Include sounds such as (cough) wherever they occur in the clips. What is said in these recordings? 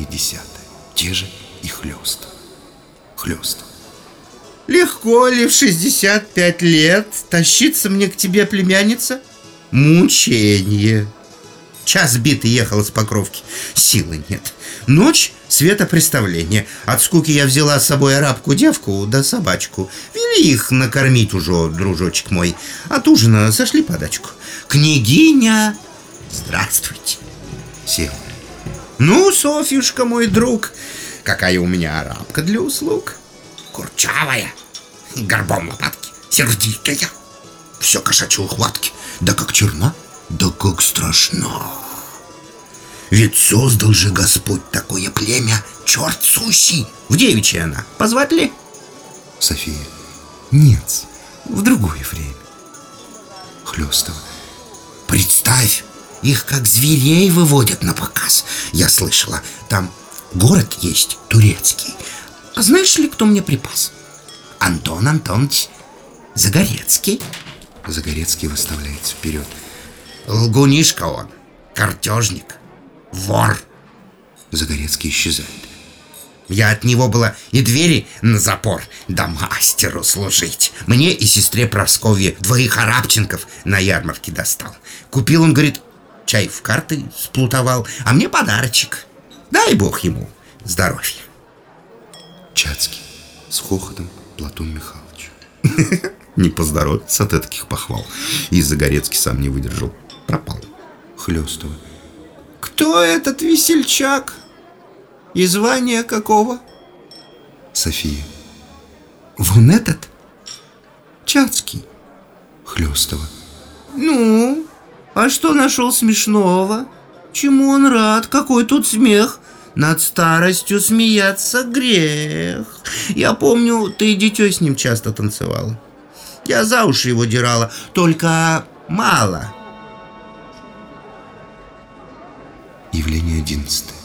Явление десятое. Те же и хлест. Хлест. Легко ли в 65 лет тащиться мне к тебе, племянница? Мучение. Час битый ехал с Покровки. Силы нет. Ночь — светопреставление. От скуки я взяла с собой арабку-девку да собачку. Вели их накормить уже, дружочек мой. От ужина сошли подачку. Княгиня, здравствуйте. Сел. Ну, Софьюшка, мой друг, какая у меня арабка для услуг. Курчавая, горбом лопатки, сердитая. Все кошачьи ухватки, да как черна, да как страшна. Ведь создал же Господь такое племя, черт сущий. В девичья она. Позвать ли? София. Нет, в другое время. Хлестова. Представь, их как зверей выводят на показ. Я слышала, там город есть турецкий. А знаешь ли, кто мне припас? Антон Антонович Загорецкий. Загорецкий выставляется вперед. Лгунишка он, картежник, вор. Загорецкий исчезает. Я от него была и двери на запор, да мастеру служить. Мне и сестре Просковье двоих арабченков на ярмарке достал. Купил он, говорит, чай в карты сплутовал, а мне подарочек. Дай бог ему здоровья. Чацкий с хохотом Платон Михайлович. (laughs) Не поздоровится от таких похвал. И Загорецкий сам не выдержал. Пропал. Хлестова. Кто этот весельчак? И звание какого? София. Вон этот? Чацкий. Хлестова. Ну, а что нашел смешного? Чему он рад? Какой тут смех? Над старостью смеяться грех. Я помню, ты дитё с ним часто танцевала. Я за уши его дирала, только мало. Явление одиннадцатое.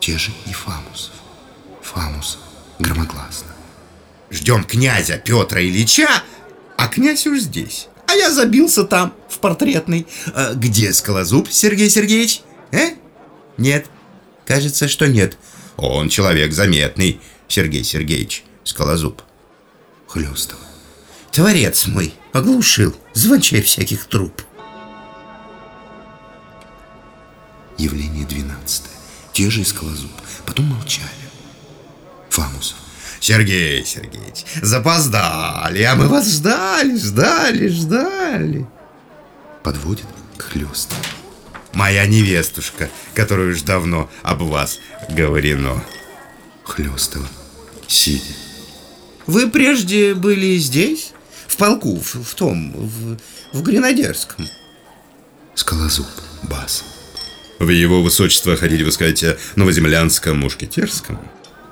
Те же и Фамусов. Фамусов громогласно. Ждем князя Петра Ильича, а князь уж здесь. А я забился там, портретный. А где скалозуб, Сергей Сергеевич? Э? Нет. Кажется, что нет. Он человек заметный, Сергей Сергеевич, скалозуб. Хлестова. Творец мой оглушил, звончай всяких труп. Явление двенадцатое. Те же и скалозуб. Потом молчали. Фамусов. Сергей Сергеевич, запоздали, а мы вас ждали, ждали, ждали. Подводит к. Моя невестушка, которую уж давно об вас говорено. Хлестова. Сидя. Вы прежде были здесь? В полку, в, в том, в, в Гренадерском. Скалозуб. Бас. В его высочество хотите вы сказать новоземлянском, мушкетерском?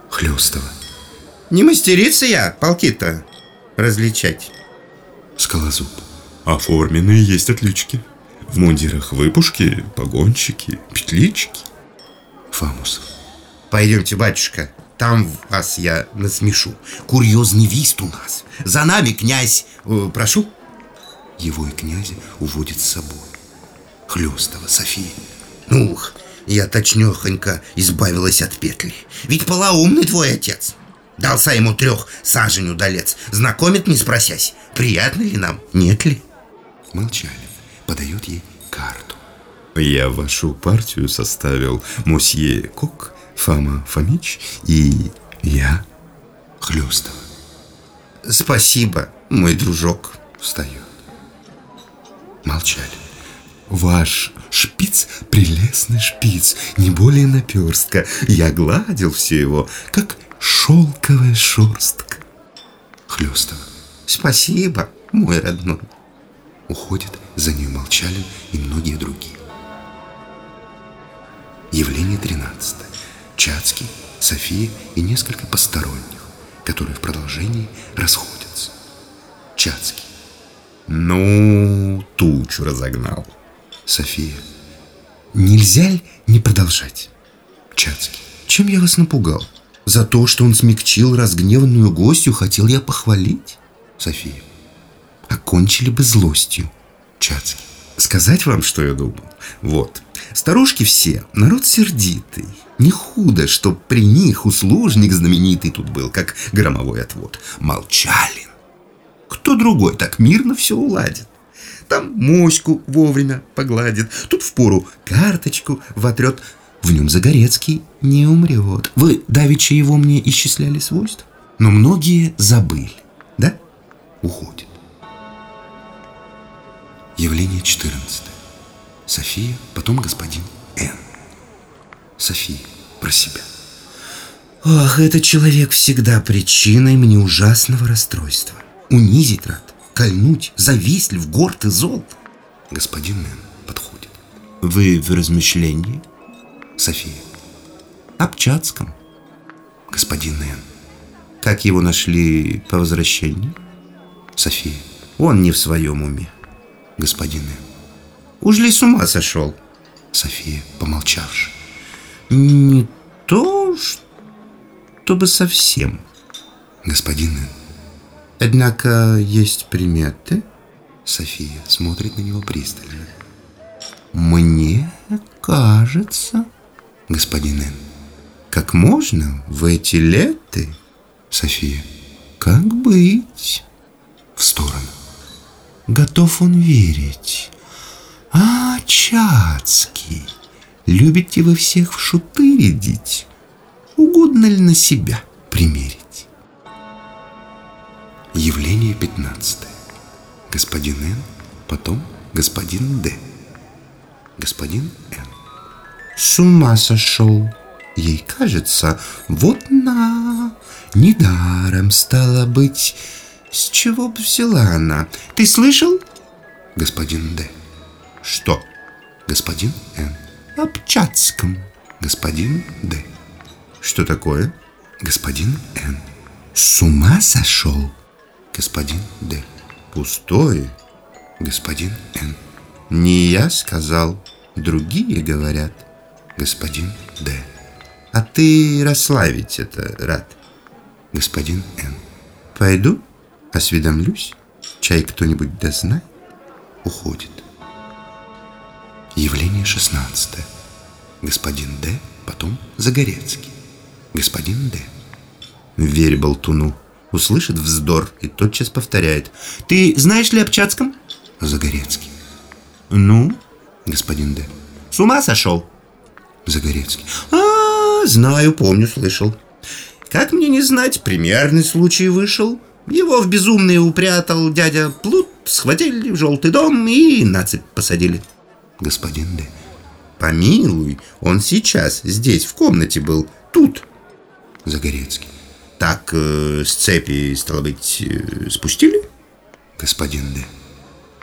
Хлестова. Не мастерица я, полки-то различать. Скалозуб. Оформленные есть отлички. В мундирах выпушки, погонщики, петлички. Фамусов. Пойдемте, батюшка, там вас я насмешу. Курьезный вист у нас. За нами, князь, э, прошу. Его и князя уводит с собой. Хлестова. София. Ух, я точнёхонько избавилась от петли. Ведь полоумный твой отец. Дался ему трех сажень удалец. Знакомит, не спросясь, приятно ли нам, нет ли? Молчали. Подает ей карту. Я вашу партию составил мусье Кок, Фома Фомич и я. Хлестова. Спасибо, мой дружок. Встает. Молчали. Ваш шпиц — прелестный шпиц, не более наперстка. Я гладил все его, как шелковая шерстка. Хлестова. Спасибо, мой родной. Уходит за ней Молчалин и многие другие. Явление 13. Чацкий, София и несколько посторонних, которые в продолжении расходятся. Чацкий. Ну, тучу разогнал. София. Нельзя ли не продолжать? Чацкий. Чем я вас напугал? За то, что он смягчил разгневанную гостью, хотел я похвалить? София. Окончили бы злостью. Чацкий. Сказать вам, что я думал? Вот, старушки все, народ сердитый. Не худо, что при них услужник знаменитый тут был, как громовой отвод. Молчалин. Кто другой так мирно все уладит? Там моську вовремя погладит, тут впору карточку вотрет. В нем Загорецкий не умрет. Вы давеча его мне исчисляли свойств, но многие забыли, да? Уходит. Явление 14. София, потом господин Н. София про себя. Ох, этот человек всегда причиной мне ужасного расстройства. Унизить рад, кольнуть, завистлив, горд и зол. Господин Н. подходит. Вы в размышлении? София. Об Чацком. Господин Н. Как его нашли по возвращении? София. Он не в своем уме. Господин Н. Уж ли с ума сошел? София, помолчавши. Не то, чтобы совсем. Господин Н. Однако есть приметы. София смотрит на него пристально. Мне кажется, Господин Н. как можно в эти леты, София. как быть? В сторону. Готов он верить. А, Чацкий, любите вы всех в шуты рядить? Угодно ли на себя примерить? Явление 15. Господин Н. Потом господин Д. Господин Н. С ума сошел. Ей кажется, вот на, недаром стало быть. С чего бы взяла она? Ты слышал? Господин Д. Что? Господин Н. Чацком. Господин Д. Что такое? Господин Н. С ума сошел? Господин Д. Пустое. Господин Н. Не я сказал, другие говорят. Господин Д. А ты расславить это рад. Господин Н. Пойду, осведомлюсь. Чай кто-нибудь да знает. Уходит. Явление 16. Господин Д. Потом Загорецкий. Господин Д. Верь болтуну. Услышит вздор и тотчас повторяет. Ты знаешь ли об Чацком? Загорецкий. Ну, Господин Д. с ума сошел? Загорецкий. А, знаю, помню, слышал. Как мне не знать, примерный случай вышел. Его в безумные упрятал дядя Плут, схватили в желтый дом и на цепь посадили. Господин Д. Помилуй, он сейчас здесь, в комнате был, тут. Загорецкий. Так, э, с цепи, стало быть, э, спустили? Господин Д.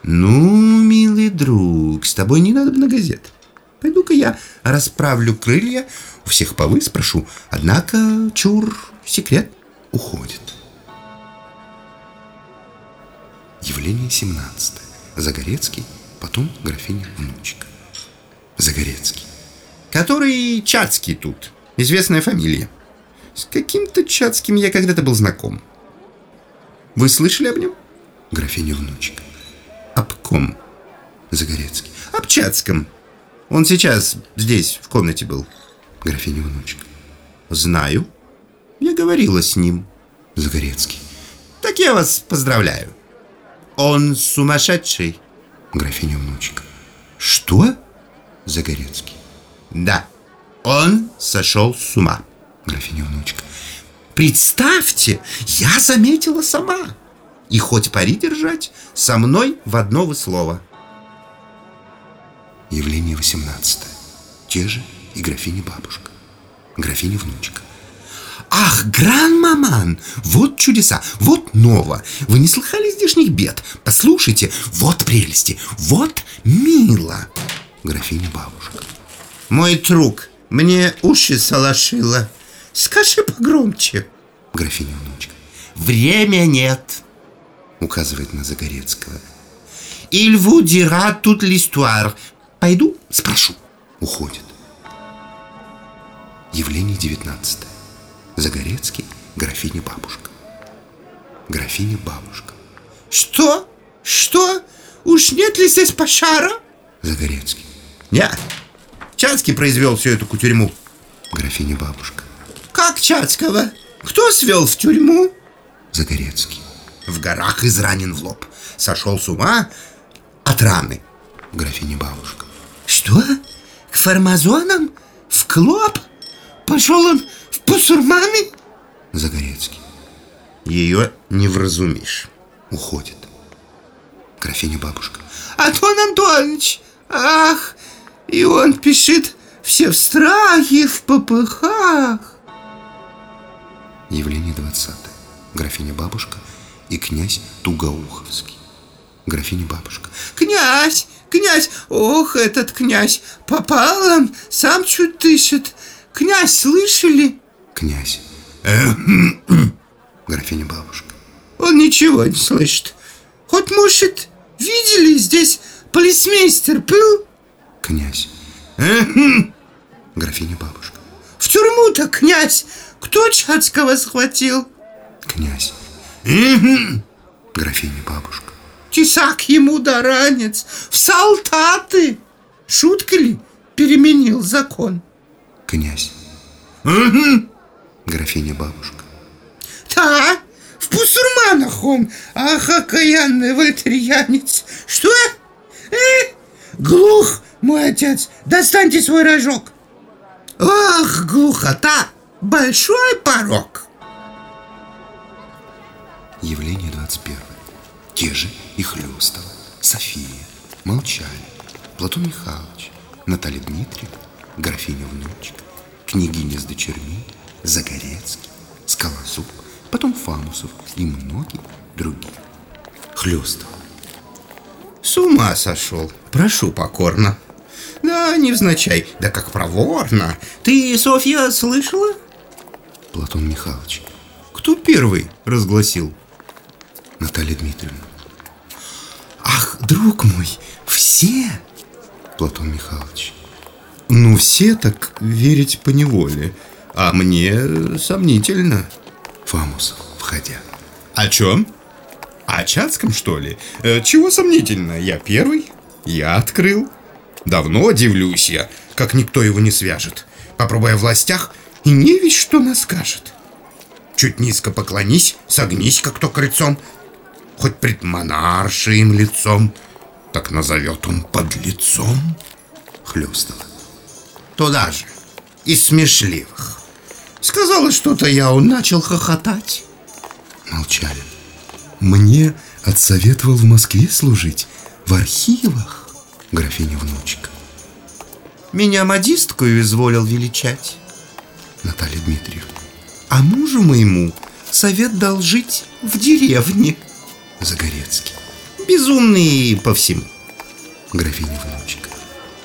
Ну, милый друг, с тобой не надо на газет. Пойду-ка я расправлю крылья, у всех повы спрошу. Однако, чур, секрет. Уходит. Явление 17. Загорецкий, потом графиня внучка. Загорецкий. Который Чацкий тут, известная фамилия. С каким-то Чацким я когда-то был знаком. Вы слышали об нем? Графиня внучка. Об ком? Загорецкий. Об Чацком. Он сейчас здесь, в комнате был. Графиня внучка. Знаю. Я говорила с ним. Загорецкий. Так я вас поздравляю. Он сумасшедший. Графиня внучка. Что? Загорецкий. Да. Он сошел с ума. Графиня внучка. Представьте, я заметила сама. И хоть пари держать, со мной в одно вы слово. Явление 18. Те же и графиня бабушка. Ах, гран-маман, вот чудеса, вот ново. Вы не слыхали здешних бед? Послушайте, вот прелести, вот мило. Графиня бабушка. Мой друг, мне уши солошило. Скажи погромче. Графиня внучка. Время нет. Указывает на Загорецкого. Vous dira toute l'histoire. Пойду, спрошу. Уходит. Явление 19. Загорецкий, графиня бабушка. Графиня бабушка. Что? Что? Уж нет ли здесь пошара? Загорецкий. Нет. Чанский произвел всю эту кутерьму. Графиня бабушка. Как Чацкого? Кто свел в тюрьму? Загорецкий. В горах изранен в лоб. Сошел с ума от раны. Графиня бабушка. Что? К фармазонам? В клоп? Пошел он в пусурманы? Загорецкий. Ее не вразумишь. Уходит. Графиня бабушка. Антон Антонович! Ах! И он пишет все в страхе, в попыхах. Явление 20. Графиня бабушка и князь Тугоуховский. Графиня бабушка. Князь! Князь! Ох, этот князь! Попалом сам чуть дышит. Князь, слышали? Князь. (coughs) Графиня бабушка. Он ничего не слышит. Хоть, может, видели здесь полисмейстер был? Князь. (coughs) Графиня бабушка. В тюрьму-то, князь! Кто Чацкого схватил? Князь. (coughs) Графиня бабушка. Тесак ему да ранец, в солдаты. Шутка ли переменил закон? Князь. Бабушка. Да, в пусурманах он, ах, окаянный вольтерьянец. Что? Э? Глух, мой отец, достаньте свой рожок. Ах, глухота, большой порог. Явление 21. Те же и Хлёстова, София, Молчали, Платон Михайлович, Наталья Дмитриевна, графиня внучка, княгиня с дочерьми, Загорецкий, Скалозуб, потом Фамусов и многие другие. Хлёстова. С ума сошел, прошу покорно. Да, невзначай, да как проворно. Ты, Софья, слышала? Платон Михайлович, Кто первый разгласил? Наталья Дмитриевна, Ах, друг мой, все? Платон Михайлович, Ну, все так верить по неволе, а мне сомнительно. Фамусов, входя. О чем? О Чацком, что ли? Э, чего сомнительно? Я первый, я открыл. Давно дивлюсь я, как никто его не свяжет. Попробуй о властях, и не весь что нас скажет. Чуть низко поклонись, согнись, как то крыльцом, хоть пред монаршием лицом, так назовет он под лицом. Хлёстова, Туда же, из смешливых. Сказала что-то я, он начал хохотать. Молчали. Мне отсоветовал в Москве служить, в архивах. Графиня внучка, Меня модисткою изволил величать. Наталья Дмитриевна, А мужу моему совет дал жить в деревне. Загорецкий, Безумный по всему. графиня внучка,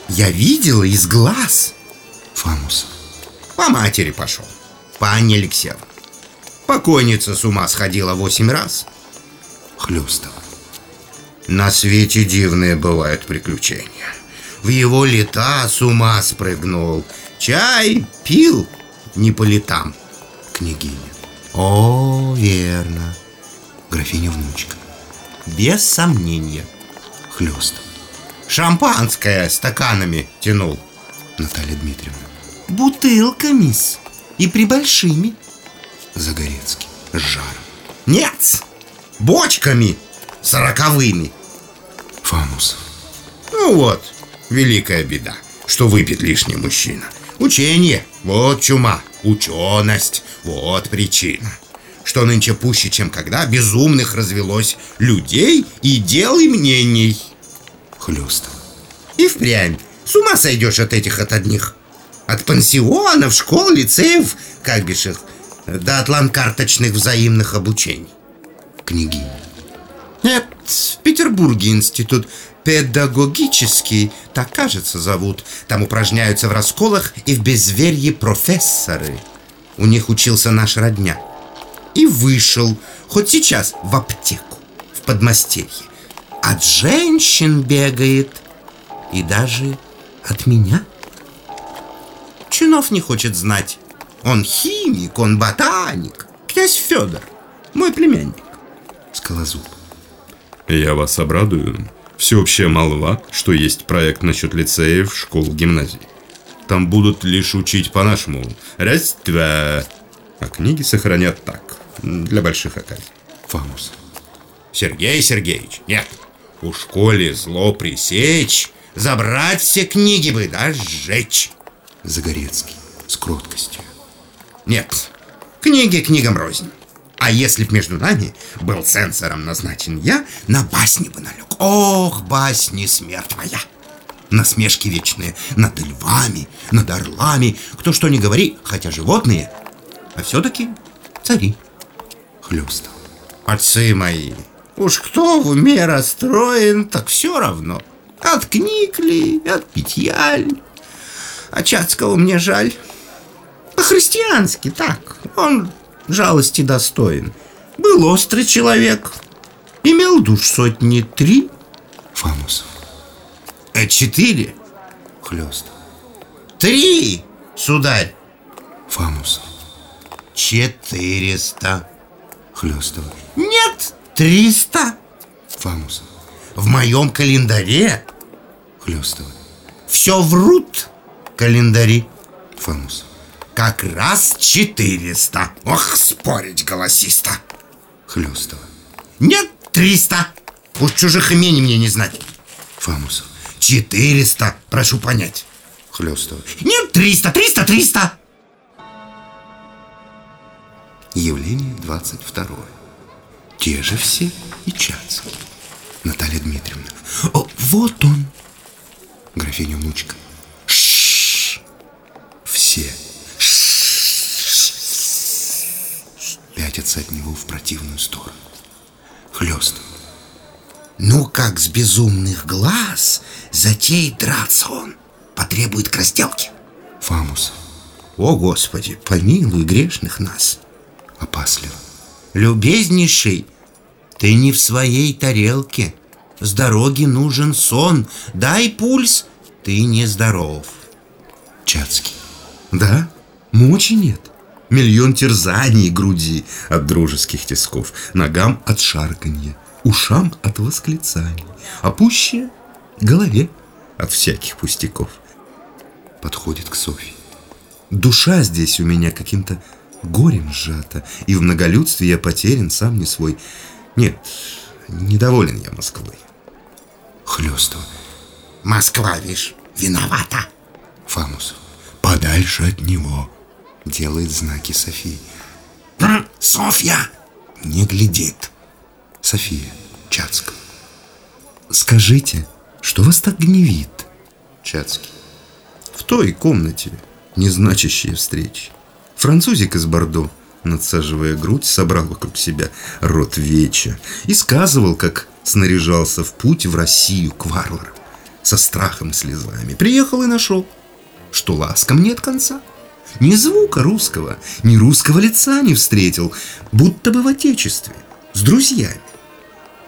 Я видела из глаз. Фамусов, По матери пошел. По Анне Алексеевне. Покойница с ума сходила восемь раз. Хлёстова, На свете дивные бывают приключения. В его лета с ума спрыгнул. Чай пил не по летам. княгиня, О, верно. графиня внучка, Без сомнения. Хлёстов, Шампанское стаканами тянул. Наталья Дмитриевна, Бутылками и прибольшими. Загорецкий, с жаром, Нет, бочками сороковыми. Фамусов, Ну вот, великая беда, что выпит лишний мужчина. Учение, вот чума, ученость, вот причина. Что нынче пуще, чем когда, безумных развелось людей и дел и мнений. Хлёстов, И впрямь, с ума сойдешь от этих от одних. От пансионов, школ, лицеев, как бишь их, до атлант-карточных взаимных обучений. княгиня, Нет, в Петербурге институт педагогический, так кажется зовут. Там упражняются в расколах и в безверье профессоры. У них учился наш родня. И вышел, хоть сейчас, в аптеку, в подмастерье. От женщин бегает. И даже от меня. Чинов не хочет знать. Он химик, он ботаник. Князь Федор, мой племянник. Скалозуб, Я вас обрадую. Всеобщая молва, что есть проект насчет лицеев, школ, гимназий. Там будут лишь учить по-нашему. Раз, два. А книги сохранят так, для больших оказий. Фамус. Сергей Сергеевич, нет. У школе зло пресечь, забрать все книги бы, да сжечь. Загорецкий. С кроткостью. Нет, книги книгам рознь. А если б между нами был цензором назначен я, на басни бы налег. Ох, басни смерть моя! Насмешки вечные над львами, над орлами. Кто что ни говори, хотя животные, а все-таки цари. Хлестал. Отцы мои, уж кто в уме расстроен, так все равно. От книг ли, от питья ли. А Чацкого мне жаль. По-христиански так. Он жалости достоин. Был острый человек. Имел душ сотни три, Фамус. а четыре. Хлестал. Три, сударь. Фамус. Четыреста. Хлестал. Нет, триста. Фамус. В моем календаре Хлестал. все врут календари. Фамус. Как раз 400. Ох, спорить голосисто. Хлестал. Нет, 300. Уж чужих имений мне не знать. Фамус. 400, прошу понять. Хлестал. Нет, 300, 300, 300. Явление 22. Те же все и Чацкий. Наталья Дмитриевна. О, вот он. Графиня Мучка. Все. Пятятся от него в противную сторону. Хлест. Ну, как с безумных глаз затеет драться он. Потребует к разделке. Фамус. О, Господи, помилуй грешных нас. Опасливо. Любезнейший, ты не в своей тарелке. С дороги нужен сон. Дай пульс, ты нездоров. Чацкий. Да, мочи нет. Миллион терзаний груди от дружеских тисков, ногам от шарканья, ушам от восклицаний, а пуще голове от всяких пустяков. Подходит к Софье. Душа здесь у меня каким-то горем сжата, и в многолюдстве я потерян, сам не свой. Нет, недоволен я Москвой. Хлестова. Москва, видишь, виновата. Фамус. Подальше от него. Делает знаки Софии. Софья, Не глядит. София. Чацкая. Скажите, что вас так гневит? Чацкий. В той комнате незначащие встречи. Французик из Бордо, надсаживая грудь, собрал вокруг себя рот веча и сказывал, как снаряжался в путь в Россию к варварам со страхом и слезами. Приехал и нашел, что ласкам нет конца. Ни звука русского, ни русского лица не встретил, будто бы в отечестве, с друзьями.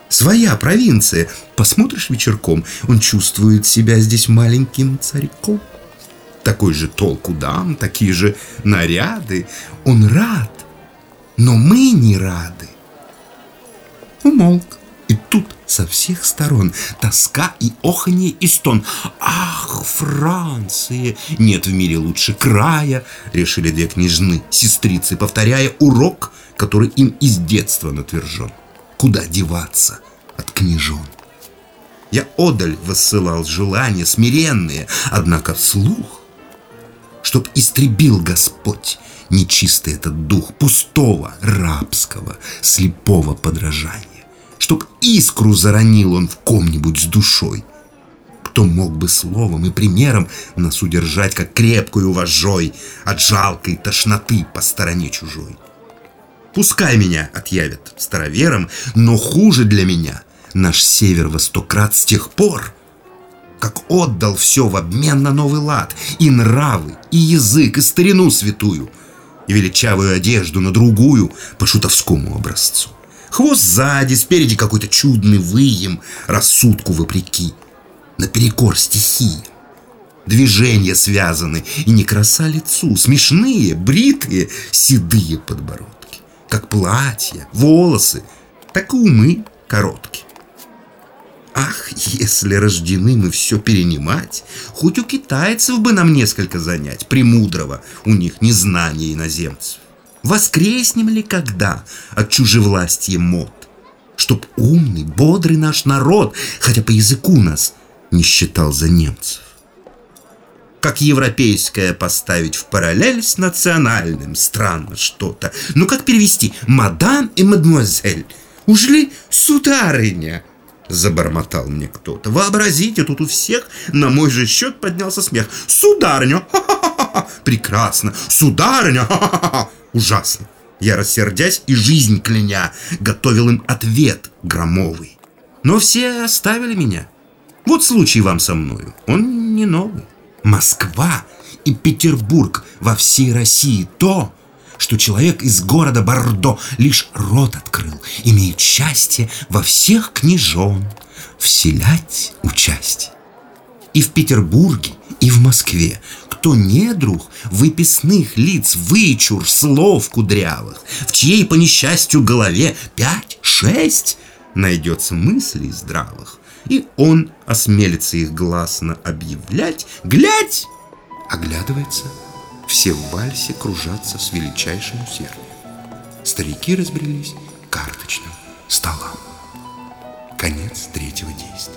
Своя провинция. Посмотришь вечерком, он чувствует себя здесь маленьким царьком. Такой же толк у дам, такие же наряды. Он рад, но мы не рады. Умолк. И тут со всех сторон тоска и оханье и стон. Ах, Франция! Нет в мире лучше края, решили две княжны, сестрицы, повторяя урок, который им из детства натвержен. Куда деваться от княжон? Я одаль воссылал желания смиренные, однако вслух, чтоб истребил Господь нечистый этот дух пустого, рабского, слепого подражания, чтоб искру заронил он в ком-нибудь с душой, кто мог бы словом и примером нас удержать, как крепкую вожжой от жалкой тошноты по стороне чужой. Пускай меня отъявят старовером, но хуже для меня наш север во сто крат с тех пор, как отдал все в обмен на новый лад, и нравы, и язык, и старину святую, и величавую одежду на другую по шутовскому образцу. Хвост сзади, спереди какой-то чудный выем, рассудку вопреки, наперекор стихиям. Движения связаны, и не краса лицу, смешные, бритые, седые подбородки, как платья, волосы, так и умы короткие. Ах, если рождены мы все перенимать, хоть у китайцев бы нам несколько занять, премудрого, у них незнание иноземцев. Воскреснем ли когда от чужевластия мод? Чтоб умный, бодрый наш народ, хотя по языку нас не считал за немцев. Как европейское поставить в параллель с национальным, странно что-то. Ну как перевести «мадам» и «мадемуазель»? Уж ли сударыня? Забормотал мне кто-то. Вообразите, тут у всех на мой же счет поднялся смех. Сударыня! Прекрасно! Сударыня! Ужасно! Я, рассердясь и жизнь кляня, готовил им ответ громовый. Но все оставили меня. Вот случай вам со мною. Он не новый. Москва и Петербург во всей России то, что человек из города Бордо лишь рот открыл, имеет счастье во всех княжон вселять участие. И в Петербурге, и в Москве кто недруг выписных лиц вычур слов кудрявых, в чьей по несчастью голове пять-шесть найдется мыслей здравых, и он осмелится их гласно объявлять, глядь, оглядывается, все в вальсе кружатся с величайшим усердием. Старики разбрелись карточным столам. Конец третьего действия.